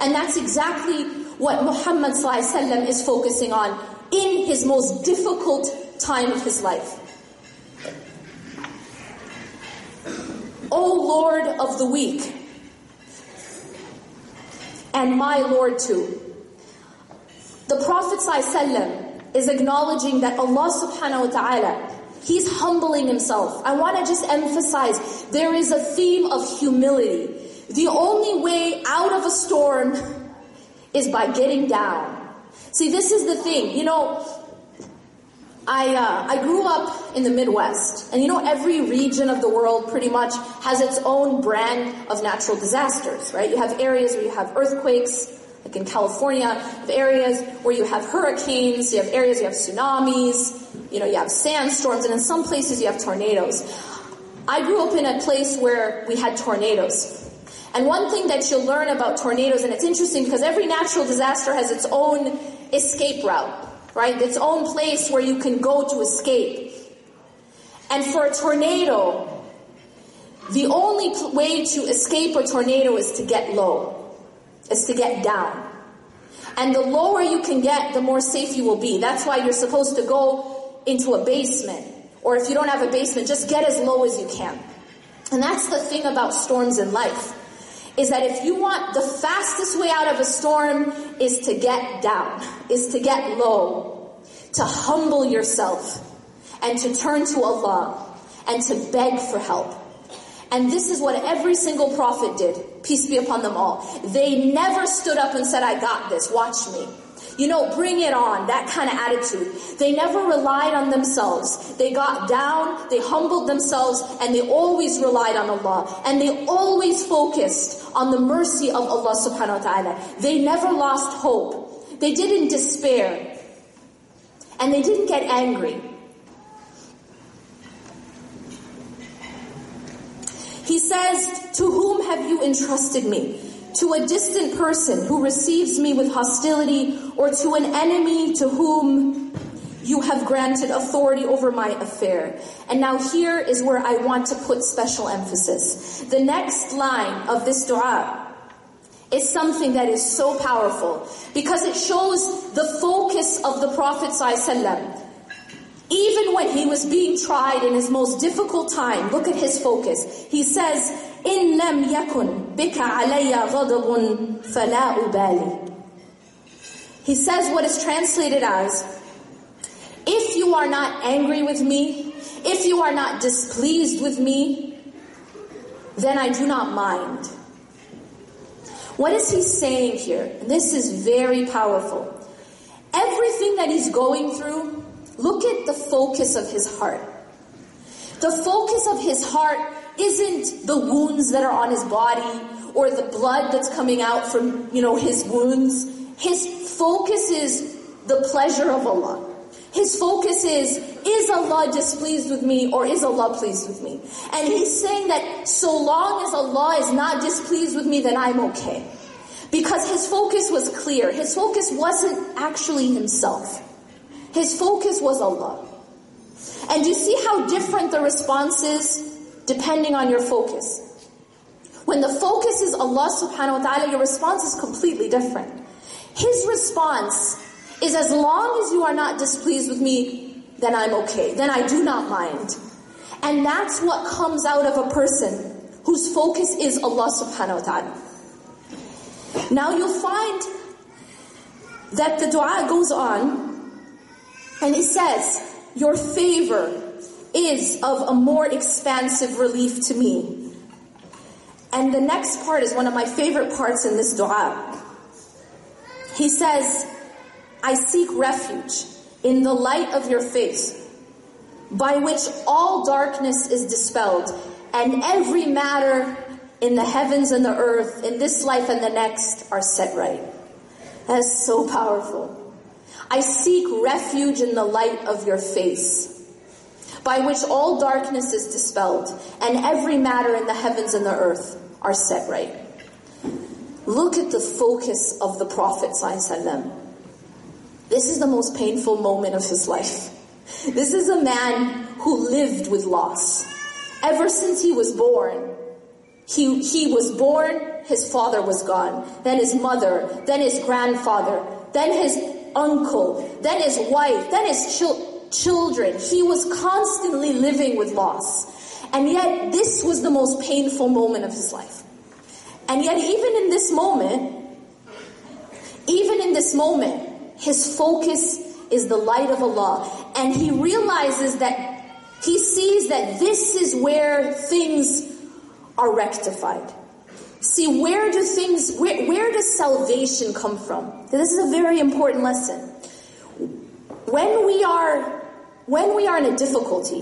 And that's exactly what Muhammad is focusing on in his most difficult time of his life. O Lord of the weak, and my Lord too. The Prophet is acknowledging that Allah subhanahu wa ta'ala, He's humbling Himself. I want to just emphasize, there is a theme of humility. The only way out of a storm is by getting down. See, this is the thing. You know, I, uh, I grew up in the Midwest, and you know, every region of the world pretty much has its own brand of natural disasters, right? You have areas where you have earthquakes, like in California, you have areas where you have hurricanes, you have areas you have tsunamis, you know, you have sandstorms, and in some places you have tornadoes. I grew up in a place where we had tornadoes. And one thing that you'll learn about tornadoes, and it's interesting because every natural disaster has its own escape route right? Its own place where you can go to escape. And for a tornado, the only way to escape a tornado is to get low, is to get down. And the lower you can get, the more safe you will be. That's why you're supposed to go into a basement. Or if you don't have a basement, just get as low as you can. And that's the thing about storms in life is that if you want the fastest way out of a storm is to get down, is to get low, to humble yourself and to turn to Allah and to beg for help. And this is what every single prophet did, peace be upon them all. They never stood up and said, I got this, watch me. You know, bring it on, that kind of attitude. They never relied on themselves. They got down, they humbled themselves, and they always relied on Allah. And they always focused on the mercy of Allah subhanahu wa ta'ala. They never lost hope. They didn't despair. And they didn't get angry. He says, To whom have you entrusted me? To a distant person who receives me with hostility, or to an enemy to whom you have granted authority over my affair. And now here is where I want to put special emphasis. The next line of this dua is something that is so powerful because it shows the focus of the Prophet. Even when he was being tried in his most difficult time, look at his focus. He says, إن لم يكن بك علي غضب فلا أبالي. He says what is translated as, if you are not angry with me, if you are not displeased with me, then I do not mind. What is he saying here? This is very powerful. Everything that he's going through, look at the focus of his heart. The focus of his heart isn't the wounds that are on his body or the blood that's coming out from, you know, his wounds. His focus is the pleasure of Allah. His focus is, is Allah displeased with me or is Allah pleased with me? And he's saying that so long as Allah is not displeased with me, then I'm okay. Because his focus was clear. His focus wasn't actually himself. His focus was Allah. And you see how different the response is depending on your focus. When the focus is Allah subhanahu wa ta'ala, your response is completely different. His response is as long as you are not displeased with me, then I'm okay. Then I do not mind. And that's what comes out of a person whose focus is Allah subhanahu wa ta'ala. Now you'll find that the dua goes on and it says, your favor is of a more expansive relief to me. And the next part is one of my favorite parts in this dua. He says, I seek refuge in the light of your face, by which all darkness is dispelled, and every matter in the heavens and the earth, in this life and the next, are set right. That is so powerful. I seek refuge in the light of your face, by which all darkness is dispelled, and every matter in the heavens and the earth are set right. Look at the focus of the Prophet. This is the most painful moment of his life. This is a man who lived with loss. Ever since he was born, he, he was born his father was gone, then his mother, then his grandfather, then his uncle, then his wife, then his chil- children. He was constantly living with loss. And yet, this was the most painful moment of his life. And yet, even in this moment, even in this moment, his focus is the light of Allah. And he realizes that he sees that this is where things are rectified. See, where do things, where, where does salvation come from? This is a very important lesson. When we are, when we are in a difficulty,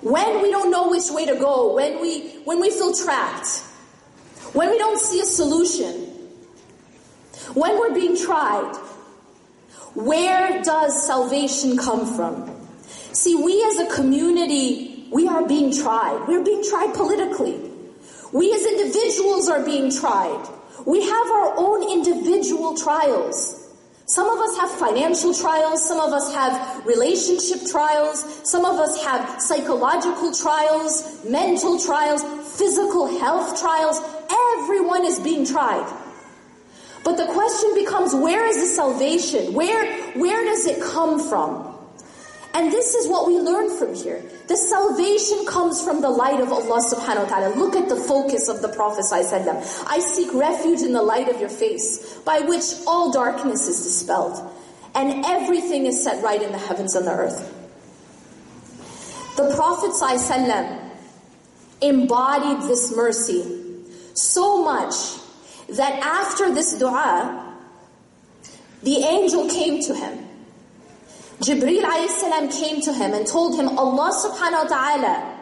when we don't know which way to go, when we, when we feel trapped, when we don't see a solution, when we're being tried, where does salvation come from? See, we as a community, we are being tried. We're being tried politically. We as individuals are being tried. We have our own individual trials. Some of us have financial trials, some of us have relationship trials, some of us have psychological trials, mental trials, physical health trials. Everyone is being tried. But the question becomes, where is the salvation? Where, where does it come from? And this is what we learn from here. The salvation comes from the light of Allah subhanahu wa ta'ala. Look at the focus of the Prophet sallallahu I seek refuge in the light of your face, by which all darkness is dispelled, and everything is set right in the heavens and the earth. The Prophet sallallahu embodied this mercy so much that after this dua, the angel came to him Jibreel alayhi came to him and told him Allah subhanahu wa ta'ala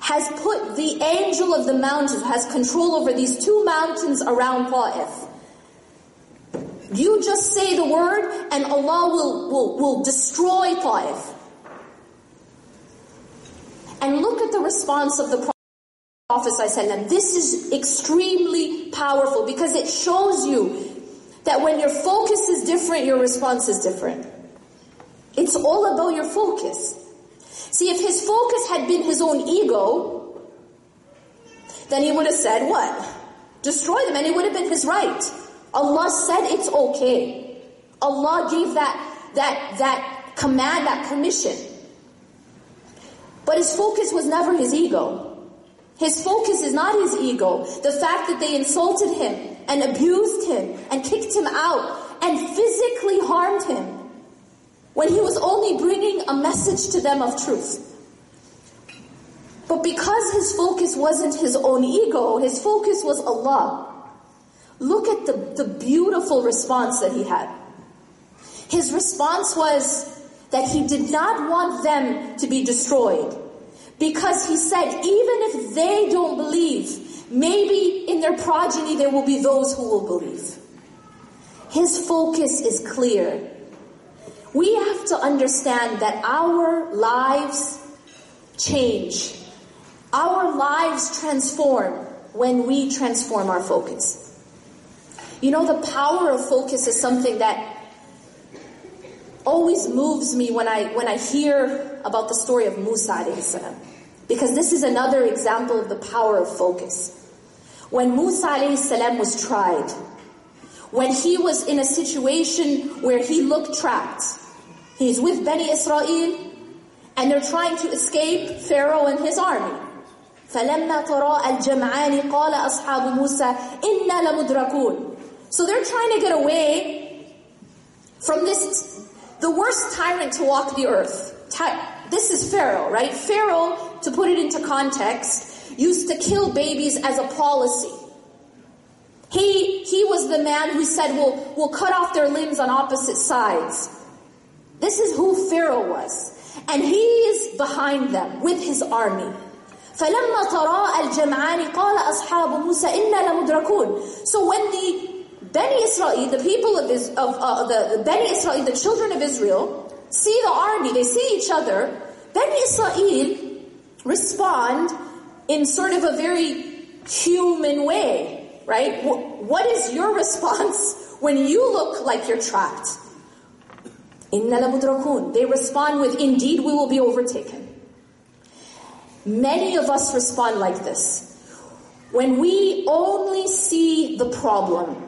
has put the angel of the mountains, has control over these two mountains around Ta'if. You just say the word and Allah will, will, will destroy Ta'if. And look at the response of the Prophet. Prophet This is extremely powerful because it shows you that when your focus is different, your response is different. It's all about your focus. See, if his focus had been his own ego, then he would have said, what? Destroy them, and it would have been his right. Allah said it's okay. Allah gave that, that, that command, that commission. But his focus was never his ego. His focus is not his ego. The fact that they insulted him and abused him and kicked him out and physically harmed him when he was only bringing a message to them of truth. But because his focus wasn't his own ego, his focus was Allah. Look at the, the beautiful response that he had. His response was that he did not want them to be destroyed. Because he said, even if they don't believe, maybe in their progeny there will be those who will believe. His focus is clear. We have to understand that our lives change. Our lives transform when we transform our focus. You know, the power of focus is something that always moves me when I, when I hear about the story of Musa Because this is another example of the power of focus. When Musa alayhi was tried, when he was in a situation where he looked trapped. He's with Bani Israel and they're trying to escape Pharaoh and his army. فَلَمَّا تَرَاءَ الْجَمْعَانِ قَالَ أَصْحَابُ مُوسَى إِنَّا لَمُدْرَكُونَ So they're trying to get away from this, the worst tyrant to walk the earth. This is Pharaoh, right? Pharaoh, to put it into context, used to kill babies as a policy. He, he was the man who said, we'll, we'll cut off their limbs on opposite sides. This is who Pharaoh was. And he is behind them with his army. فَلَمَّا تَرَاءَ الْجَمْعَانِ قَالَ أَصْحَابُ مُوسَى إِنَّا لَمُدْرَكُونَ So when the Bani Israel, the people of, of uh, the, the Bani Israel, the children of Israel, see the army, they see each other, Bani Israel respond in sort of a very human way right? What is your response when you look like you're trapped? They respond with, indeed we will be overtaken. Many of us respond like this. When we only see the problem